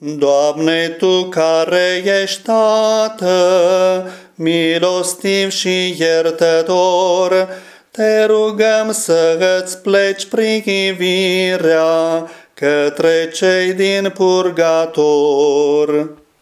Doamne, Tu care ești Tată, milostiv și iertător, te rugăm să îți pleci privirea către cei din purgator.